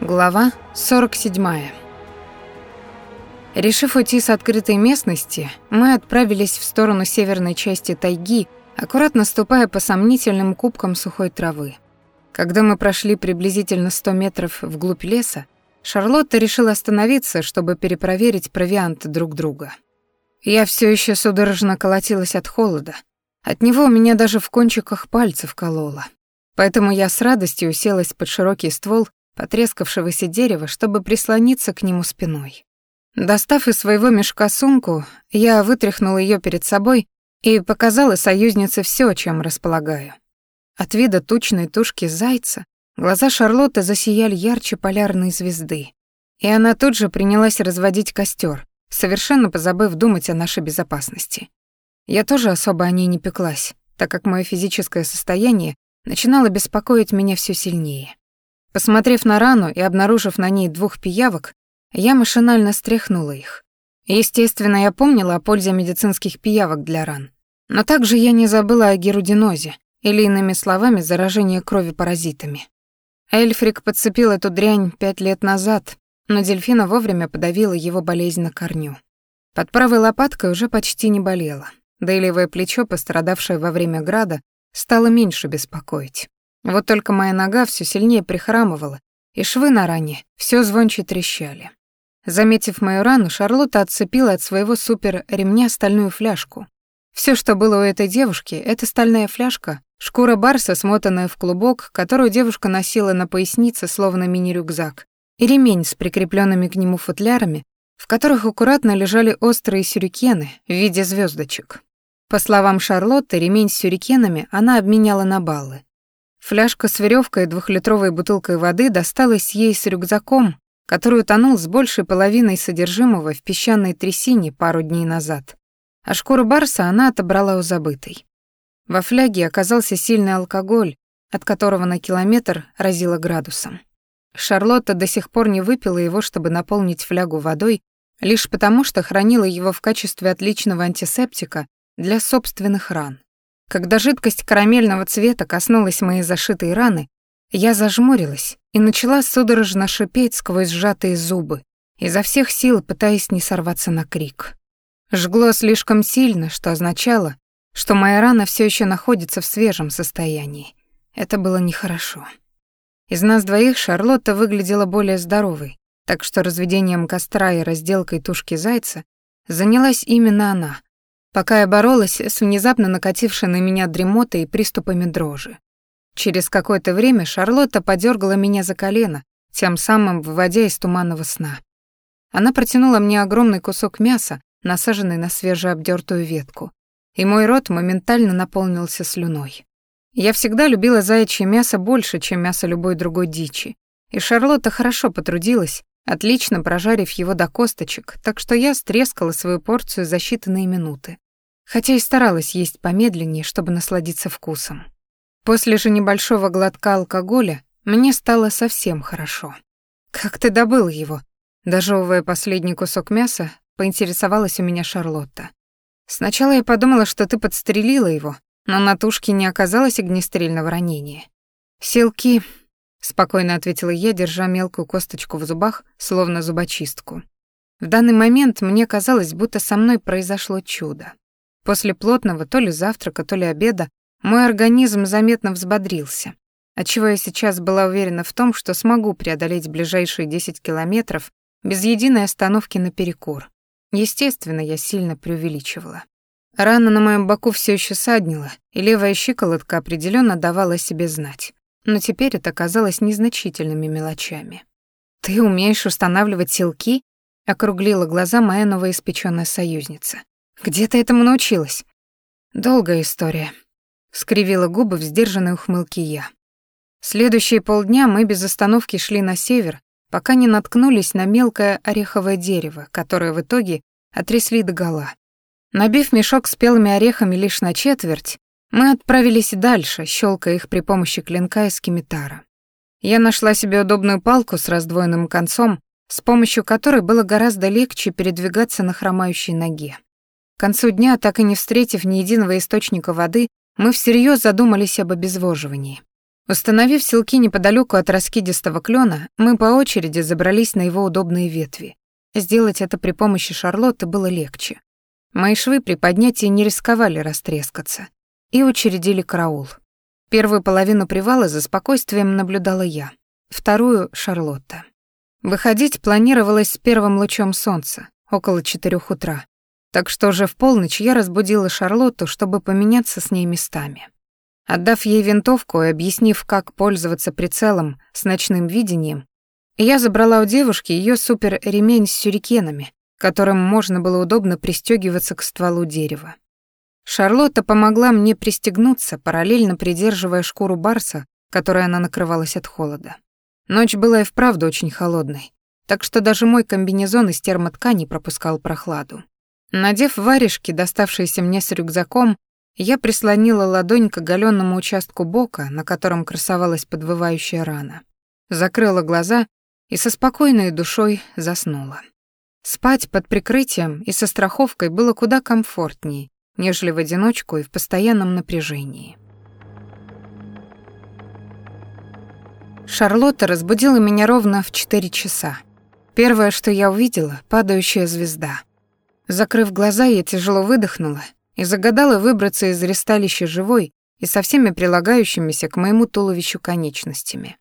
Глава 47. Решив уйти с открытой местности, мы отправились в сторону северной части тайги, аккуратно ступая по сомнительным кубкам сухой травы. Когда мы прошли приблизительно 100 метров вглубь леса, Шарлотта решила остановиться, чтобы перепроверить провиант друг друга. Я все еще судорожно колотилась от холода. От него у меня даже в кончиках пальцев кололо. Поэтому я с радостью уселась под широкий ствол потрескавшегося дерева, чтобы прислониться к нему спиной. Достав из своего мешка сумку, я вытряхнула ее перед собой и показала союзнице все, чем располагаю. От вида тучной тушки зайца глаза Шарлотты засияли ярче полярной звезды, и она тут же принялась разводить костер, совершенно позабыв думать о нашей безопасности. Я тоже особо о ней не пеклась, так как мое физическое состояние начинало беспокоить меня все сильнее. Посмотрев на рану и обнаружив на ней двух пиявок, я машинально стряхнула их. Естественно, я помнила о пользе медицинских пиявок для ран. Но также я не забыла о герудинозе, или иными словами, заражении крови паразитами. Эльфрик подцепил эту дрянь пять лет назад, но дельфина вовремя подавила его болезнь на корню. Под правой лопаткой уже почти не болело, да и левое плечо, пострадавшее во время града, стало меньше беспокоить. Вот только моя нога все сильнее прихрамывала, и швы на ране все звонче трещали. Заметив мою рану, Шарлотта отцепила от своего супер-ремня стальную фляжку. Все, что было у этой девушки, это стальная фляжка, шкура барса, смотанная в клубок, которую девушка носила на пояснице, словно мини-рюкзак, и ремень с прикрепленными к нему футлярами, в которых аккуратно лежали острые сюрикены в виде звездочек. По словам Шарлотты, ремень с сюрикенами она обменяла на баллы. Фляжка с веревкой и двухлитровой бутылкой воды досталась ей с рюкзаком, который утонул с большей половиной содержимого в песчаной трясине пару дней назад. А шкуру барса она отобрала у забытой. Во фляге оказался сильный алкоголь, от которого на километр разило градусом. Шарлотта до сих пор не выпила его, чтобы наполнить флягу водой, лишь потому что хранила его в качестве отличного антисептика для собственных ран. Когда жидкость карамельного цвета коснулась моей зашитой раны, я зажмурилась и начала судорожно шипеть сквозь сжатые зубы, изо всех сил пытаясь не сорваться на крик. Жгло слишком сильно, что означало, что моя рана все еще находится в свежем состоянии. Это было нехорошо. Из нас двоих Шарлотта выглядела более здоровой, так что разведением костра и разделкой тушки зайца занялась именно она, пока я боролась с внезапно накатившей на меня дремотой и приступами дрожи. Через какое-то время Шарлотта подергала меня за колено, тем самым выводя из туманного сна. Она протянула мне огромный кусок мяса, насаженный на свежеобдертую ветку, и мой рот моментально наполнился слюной. Я всегда любила заячье мясо больше, чем мясо любой другой дичи, и Шарлотта хорошо потрудилась, отлично прожарив его до косточек, так что я стрескала свою порцию за считанные минуты хотя и старалась есть помедленнее, чтобы насладиться вкусом. После же небольшого глотка алкоголя мне стало совсем хорошо. «Как ты добыл его?» Дожевывая последний кусок мяса, поинтересовалась у меня Шарлотта. «Сначала я подумала, что ты подстрелила его, но на тушке не оказалось огнестрельного ранения». «Селки», — спокойно ответила я, держа мелкую косточку в зубах, словно зубочистку. В данный момент мне казалось, будто со мной произошло чудо. После плотного то ли завтрака, то ли обеда мой организм заметно взбодрился, отчего я сейчас была уверена в том, что смогу преодолеть ближайшие 10 километров без единой остановки на перекур. Естественно, я сильно преувеличивала. Рана на моем боку все еще саднила, и левая щиколотка определенно давала себе знать. Но теперь это казалось незначительными мелочами. «Ты умеешь устанавливать силки?» — округлила глаза моя новоиспечённая союзница. Где ты этому научилась? Долгая история. Скривила губы в сдержанной ухмылке я. Следующие полдня мы без остановки шли на север, пока не наткнулись на мелкое ореховое дерево, которое в итоге отрясли догола. Набив мешок спелыми орехами лишь на четверть, мы отправились дальше, щелкая их при помощи клинка из кимитара. Я нашла себе удобную палку с раздвоенным концом, с помощью которой было гораздо легче передвигаться на хромающей ноге. К концу дня, так и не встретив ни единого источника воды, мы всерьез задумались об обезвоживании. Установив селки неподалеку от раскидистого клена, мы по очереди забрались на его удобные ветви. Сделать это при помощи Шарлотты было легче. Мои швы при поднятии не рисковали растрескаться. И учредили караул. Первую половину привала за спокойствием наблюдала я, вторую — Шарлотта. Выходить планировалось с первым лучом солнца, около четырех утра. Так что уже в полночь я разбудила Шарлотту, чтобы поменяться с ней местами. Отдав ей винтовку и объяснив, как пользоваться прицелом с ночным видением, я забрала у девушки ее супер-ремень с сюрикенами, которым можно было удобно пристегиваться к стволу дерева. Шарлотта помогла мне пристегнуться, параллельно придерживая шкуру барса, которой она накрывалась от холода. Ночь была и вправду очень холодной, так что даже мой комбинезон из термоткани пропускал прохладу. Надев варежки, доставшиеся мне с рюкзаком, я прислонила ладонь к оголенному участку бока, на котором красовалась подвывающая рана. Закрыла глаза и со спокойной душой заснула. Спать под прикрытием и со страховкой было куда комфортнее, нежели в одиночку и в постоянном напряжении. Шарлотта разбудила меня ровно в 4 часа. Первое, что я увидела — падающая звезда. Закрыв глаза, я тяжело выдохнула и загадала выбраться из ресталища живой и со всеми прилагающимися к моему туловищу конечностями.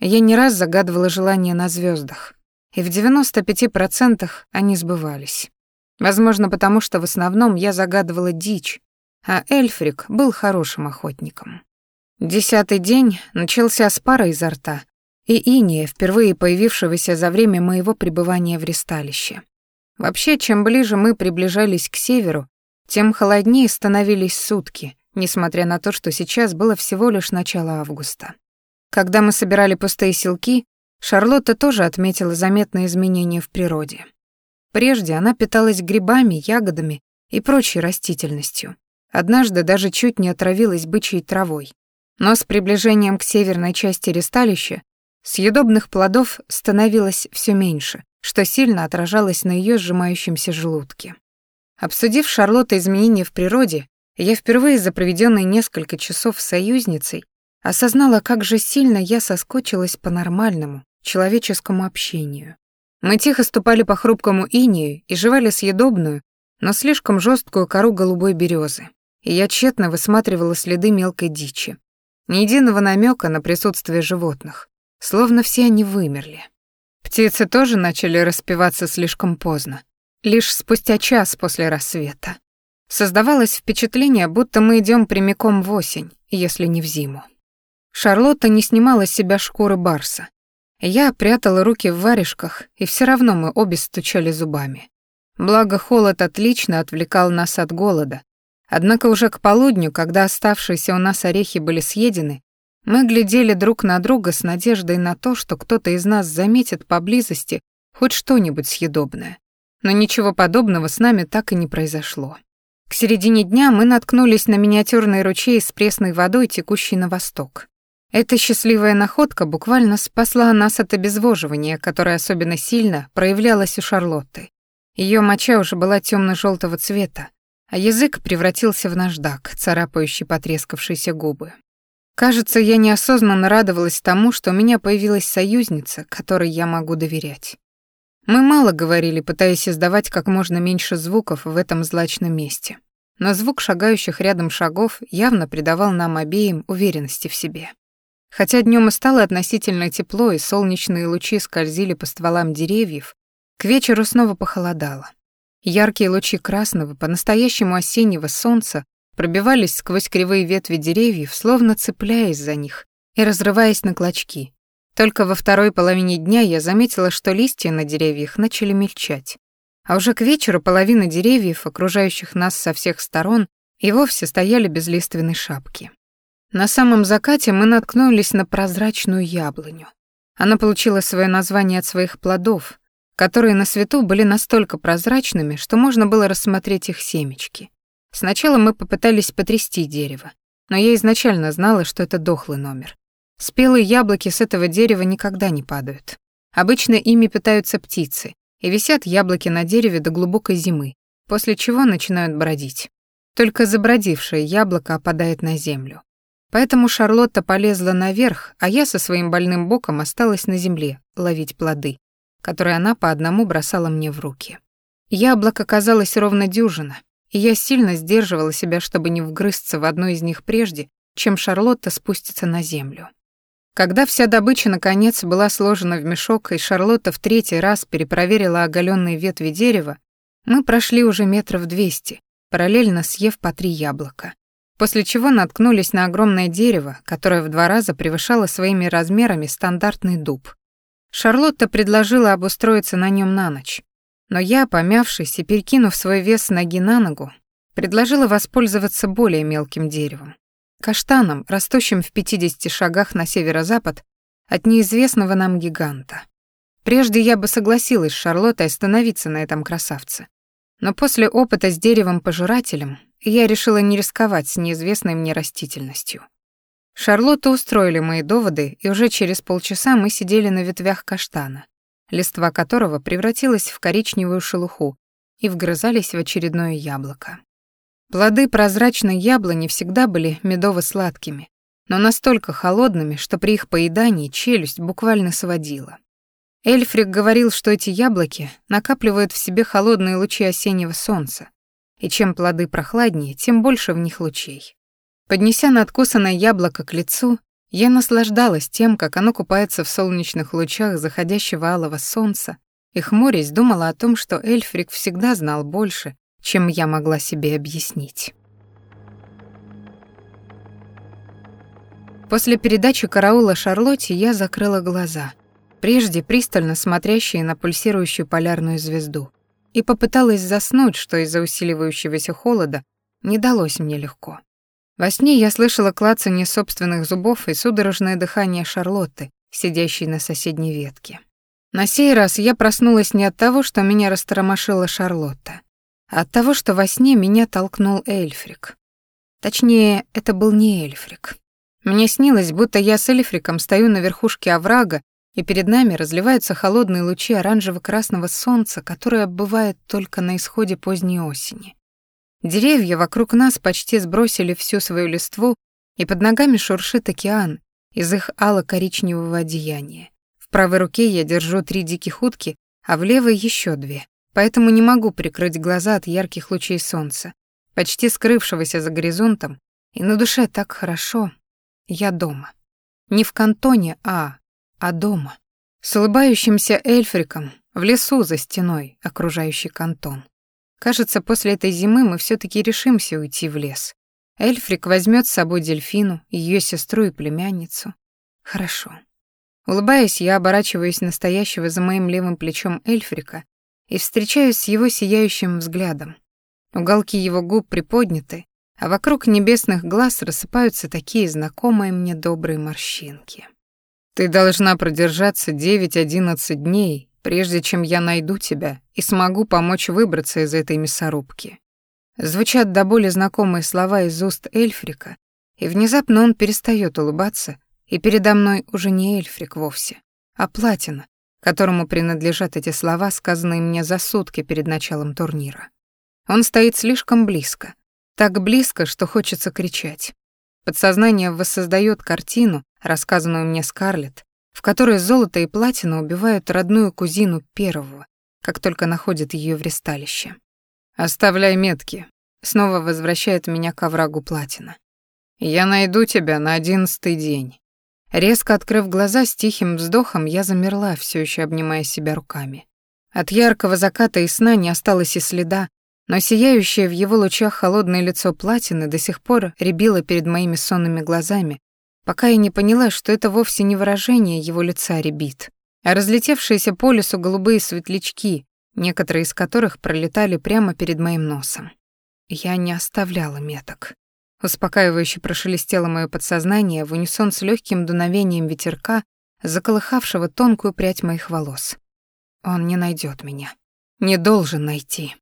Я не раз загадывала желания на звездах, и в 95% они сбывались. Возможно, потому что в основном я загадывала дичь, а Эльфрик был хорошим охотником. Десятый день начался с пара изо рта и иния, впервые появившегося за время моего пребывания в ресталище. Вообще, чем ближе мы приближались к северу, тем холоднее становились сутки, несмотря на то, что сейчас было всего лишь начало августа. Когда мы собирали пустые селки, Шарлотта тоже отметила заметные изменения в природе. Прежде она питалась грибами, ягодами и прочей растительностью. Однажды даже чуть не отравилась бычьей травой. Но с приближением к северной части ресталища съедобных плодов становилось все меньше, что сильно отражалось на ее сжимающемся желудке. Обсудив Шарлотта изменения в природе, я впервые за проведенные несколько часов с союзницей осознала, как же сильно я соскучилась по нормальному, человеческому общению. Мы тихо ступали по хрупкому инею и жевали съедобную, но слишком жесткую кору голубой березы, и я тщетно высматривала следы мелкой дичи. Ни единого намека на присутствие животных, словно все они вымерли. Птицы тоже начали распеваться слишком поздно, лишь спустя час после рассвета. Создавалось впечатление, будто мы идем прямиком в осень, если не в зиму. Шарлотта не снимала с себя шкуры барса. Я прятала руки в варежках, и все равно мы обе стучали зубами. Благо, холод отлично отвлекал нас от голода. Однако уже к полудню, когда оставшиеся у нас орехи были съедены, мы глядели друг на друга с надеждой на то, что кто-то из нас заметит поблизости хоть что-нибудь съедобное но ничего подобного с нами так и не произошло. К середине дня мы наткнулись на миниатюрный ручей с пресной водой, текущий на восток. Эта счастливая находка буквально спасла нас от обезвоживания, которое особенно сильно проявлялось у Шарлотты. Ее моча уже была темно желтого цвета, а язык превратился в наждак, царапающий потрескавшиеся губы. Кажется, я неосознанно радовалась тому, что у меня появилась союзница, которой я могу доверять. Мы мало говорили, пытаясь издавать как можно меньше звуков в этом злачном месте. Но звук шагающих рядом шагов явно придавал нам обеим уверенности в себе. Хотя днем и стало относительно тепло, и солнечные лучи скользили по стволам деревьев, к вечеру снова похолодало. Яркие лучи красного, по-настоящему осеннего солнца пробивались сквозь кривые ветви деревьев, словно цепляясь за них и разрываясь на клочки, только во второй половине дня я заметила, что листья на деревьях начали мельчать. А уже к вечеру половина деревьев, окружающих нас со всех сторон, и вовсе стояли без лиственной шапки. На самом закате мы наткнулись на прозрачную яблоню. Она получила свое название от своих плодов, которые на свету были настолько прозрачными, что можно было рассмотреть их семечки. Сначала мы попытались потрясти дерево, но я изначально знала, что это дохлый номер. Спелые яблоки с этого дерева никогда не падают. Обычно ими питаются птицы, и висят яблоки на дереве до глубокой зимы, после чего начинают бродить. Только забродившее яблоко опадает на землю. Поэтому Шарлотта полезла наверх, а я со своим больным боком осталась на земле ловить плоды, которые она по одному бросала мне в руки. Яблок оказалось ровно дюжина, и я сильно сдерживала себя, чтобы не вгрызться в одно из них прежде, чем Шарлотта спустится на землю. Когда вся добыча наконец была сложена в мешок, и Шарлотта в третий раз перепроверила оголенные ветви дерева, мы прошли уже метров двести, параллельно съев по три яблока. После чего наткнулись на огромное дерево, которое в два раза превышало своими размерами стандартный дуб. Шарлотта предложила обустроиться на нем на ночь, но я, помявшись и перекинув свой вес ноги на ногу, предложила воспользоваться более мелким деревом каштаном, растущим в 50 шагах на северо-запад от неизвестного нам гиганта. Прежде я бы согласилась с Шарлоттой остановиться на этом красавце. Но после опыта с деревом-пожирателем я решила не рисковать с неизвестной мне растительностью. Шарлотту устроили мои доводы, и уже через полчаса мы сидели на ветвях каштана, листва которого превратилась в коричневую шелуху, и вгрызались в очередное яблоко. Плоды прозрачной яблони всегда были медово-сладкими, но настолько холодными, что при их поедании челюсть буквально сводила. Эльфрик говорил, что эти яблоки накапливают в себе холодные лучи осеннего солнца, и чем плоды прохладнее, тем больше в них лучей. Поднеся надкусанное яблоко к лицу, я наслаждалась тем, как оно купается в солнечных лучах заходящего алого солнца, и хмурясь думала о том, что Эльфрик всегда знал больше, чем я могла себе объяснить. После передачи караула Шарлотте я закрыла глаза, прежде пристально смотрящие на пульсирующую полярную звезду, и попыталась заснуть, что из-за усиливающегося холода не далось мне легко. Во сне я слышала клацанье собственных зубов и судорожное дыхание Шарлотты, сидящей на соседней ветке. На сей раз я проснулась не от того, что меня растормошила Шарлотта, от того, что во сне меня толкнул Эльфрик. Точнее, это был не Эльфрик. Мне снилось, будто я с Эльфриком стою на верхушке оврага, и перед нами разливаются холодные лучи оранжево-красного солнца, которое бывает только на исходе поздней осени. Деревья вокруг нас почти сбросили всю свою листву, и под ногами шуршит океан из их ало-коричневого одеяния. В правой руке я держу три диких утки, а в левой еще две поэтому не могу прикрыть глаза от ярких лучей солнца, почти скрывшегося за горизонтом, и на душе так хорошо. Я дома. Не в кантоне, а, а дома. С улыбающимся эльфриком в лесу за стеной, окружающий кантон. Кажется, после этой зимы мы все таки решимся уйти в лес. Эльфрик возьмет с собой дельфину, ее сестру и племянницу. Хорошо. Улыбаясь, я оборачиваюсь настоящего за моим левым плечом Эльфрика и встречаюсь с его сияющим взглядом. Уголки его губ приподняты, а вокруг небесных глаз рассыпаются такие знакомые мне добрые морщинки. «Ты должна продержаться девять-одиннадцать дней, прежде чем я найду тебя и смогу помочь выбраться из этой мясорубки». Звучат до боли знакомые слова из уст Эльфрика, и внезапно он перестает улыбаться, и передо мной уже не Эльфрик вовсе, а Платина, которому принадлежат эти слова, сказанные мне за сутки перед началом турнира. Он стоит слишком близко, так близко, что хочется кричать. Подсознание воссоздаёт картину, рассказанную мне Скарлетт, в которой золото и платина убивают родную кузину первого, как только находят её в ресталище. «Оставляй метки», — снова возвращает меня к оврагу платина. «Я найду тебя на одиннадцатый день. Резко открыв глаза с тихим вздохом, я замерла, все еще обнимая себя руками. От яркого заката и сна не осталось и следа, но сияющее в его лучах холодное лицо платины до сих пор рябило перед моими сонными глазами, пока я не поняла, что это вовсе не выражение его лица рябит, а разлетевшиеся по лесу голубые светлячки, некоторые из которых пролетали прямо перед моим носом. Я не оставляла меток. Успокаивающе прошелестело мое подсознание в унисон с легким дуновением ветерка, заколыхавшего тонкую прядь моих волос. Он не найдет меня. Не должен найти.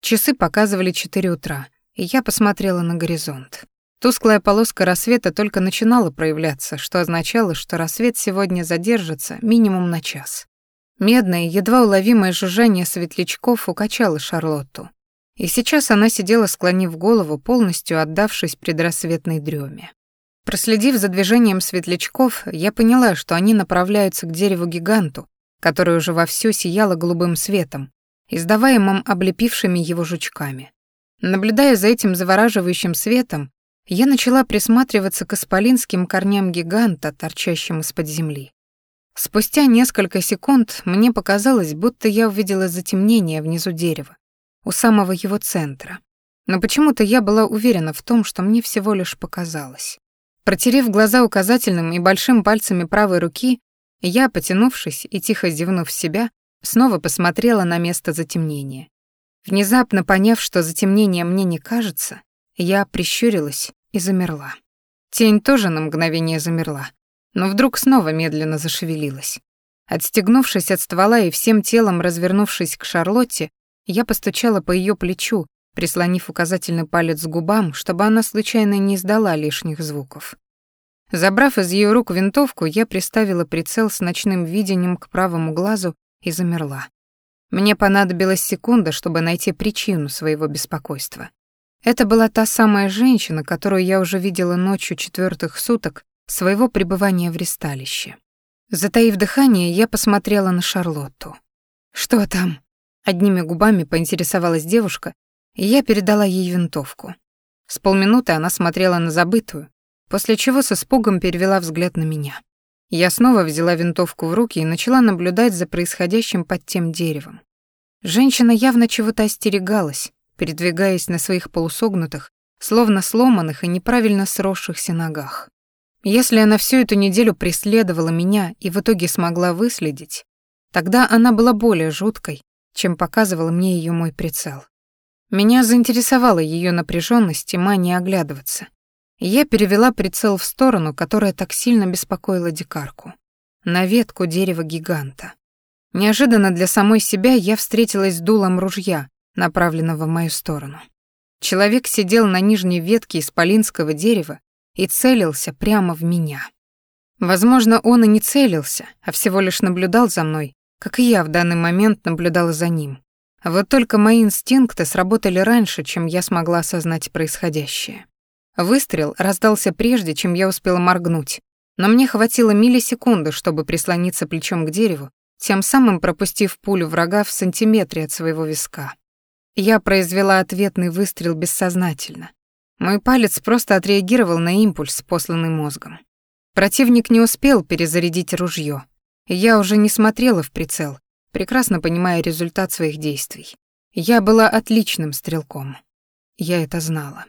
Часы показывали четыре утра, и я посмотрела на горизонт. Тусклая полоска рассвета только начинала проявляться, что означало, что рассвет сегодня задержится минимум на час. Медное, едва уловимое жужжание светлячков укачало Шарлотту. И сейчас она сидела, склонив голову, полностью отдавшись предрассветной дреме. Проследив за движением светлячков, я поняла, что они направляются к дереву-гиганту, которое уже вовсю сияло голубым светом, издаваемым облепившими его жучками. Наблюдая за этим завораживающим светом, я начала присматриваться к исполинским корням гиганта, торчащим из-под земли. Спустя несколько секунд мне показалось, будто я увидела затемнение внизу дерева, у самого его центра. Но почему-то я была уверена в том, что мне всего лишь показалось. Протерев глаза указательным и большим пальцами правой руки, я, потянувшись и тихо зевнув себя, снова посмотрела на место затемнения. Внезапно поняв, что затемнение мне не кажется, я прищурилась и замерла. Тень тоже на мгновение замерла, но вдруг снова медленно зашевелилась. Отстегнувшись от ствола и всем телом развернувшись к Шарлотте, я постучала по ее плечу, прислонив указательный палец к губам, чтобы она случайно не издала лишних звуков. Забрав из ее рук винтовку, я приставила прицел с ночным видением к правому глазу и замерла. Мне понадобилась секунда, чтобы найти причину своего беспокойства. Это была та самая женщина, которую я уже видела ночью четвертых суток своего пребывания в ристалище. Затаив дыхание, я посмотрела на Шарлотту. «Что там?» Одними губами поинтересовалась девушка, и я передала ей винтовку. С полминуты она смотрела на забытую, после чего с испугом перевела взгляд на меня. Я снова взяла винтовку в руки и начала наблюдать за происходящим под тем деревом. Женщина явно чего-то остерегалась, передвигаясь на своих полусогнутых, словно сломанных и неправильно сросшихся ногах. Если она всю эту неделю преследовала меня и в итоге смогла выследить, тогда она была более жуткой, чем показывал мне ее мой прицел. Меня заинтересовала ее напряженность и мания оглядываться. Я перевела прицел в сторону, которая так сильно беспокоила дикарку. На ветку дерева-гиганта. Неожиданно для самой себя я встретилась с дулом ружья, направленного в мою сторону. Человек сидел на нижней ветке исполинского дерева и целился прямо в меня. Возможно, он и не целился, а всего лишь наблюдал за мной, как и я в данный момент наблюдала за ним. Вот только мои инстинкты сработали раньше, чем я смогла осознать происходящее. Выстрел раздался прежде, чем я успела моргнуть, но мне хватило миллисекунды, чтобы прислониться плечом к дереву, тем самым пропустив пулю врага в сантиметре от своего виска. Я произвела ответный выстрел бессознательно. Мой палец просто отреагировал на импульс, посланный мозгом. Противник не успел перезарядить ружье, я уже не смотрела в прицел, прекрасно понимая результат своих действий. Я была отличным стрелком. Я это знала.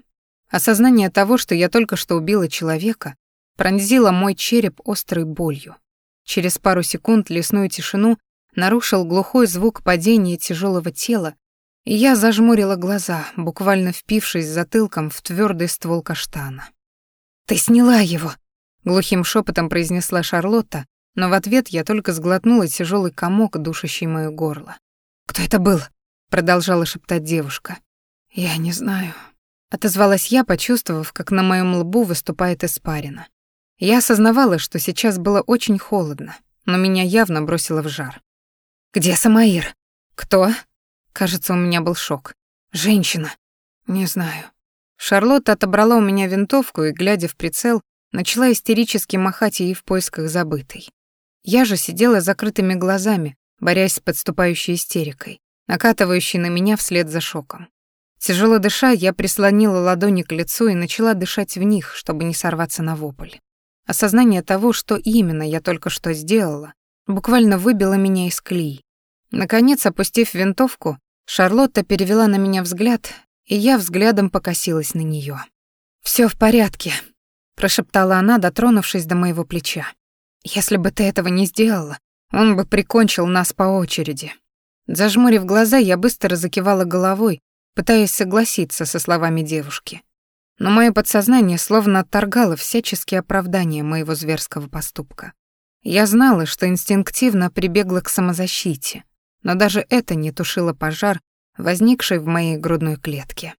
Осознание того, что я только что убила человека, пронзило мой череп острой болью. Через пару секунд лесную тишину нарушил глухой звук падения тяжелого тела, я зажмурила глаза, буквально впившись затылком в твердый ствол каштана. «Ты сняла его!» — глухим шепотом произнесла Шарлотта, но в ответ я только сглотнула тяжелый комок, душащий моё горло. «Кто это был?» — продолжала шептать девушка. «Я не знаю», Отозвалась я, почувствовав, как на моем лбу выступает испарина. Я осознавала, что сейчас было очень холодно, но меня явно бросило в жар. «Где Самаир?» «Кто?» Кажется, у меня был шок. «Женщина». «Не знаю». Шарлотта отобрала у меня винтовку и, глядя в прицел, начала истерически махать ей в поисках забытой. Я же сидела с закрытыми глазами, борясь с подступающей истерикой, накатывающей на меня вслед за шоком. Тяжело дыша, я прислонила ладони к лицу и начала дышать в них, чтобы не сорваться на вопль. Осознание того, что именно я только что сделала, буквально выбило меня из колеи. Наконец, опустив винтовку, Шарлотта перевела на меня взгляд, и я взглядом покосилась на нее. Все в порядке», — прошептала она, дотронувшись до моего плеча. «Если бы ты этого не сделала, он бы прикончил нас по очереди». Зажмурив глаза, я быстро закивала головой, пытаясь согласиться со словами девушки. Но мое подсознание словно отторгало всяческие оправдания моего зверского поступка. Я знала, что инстинктивно прибегла к самозащите, но даже это не тушило пожар, возникший в моей грудной клетке.